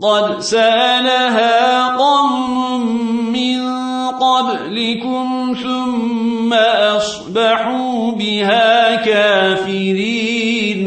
قد سالها قوم من قبلكم ثم أصبحوا بها كافرين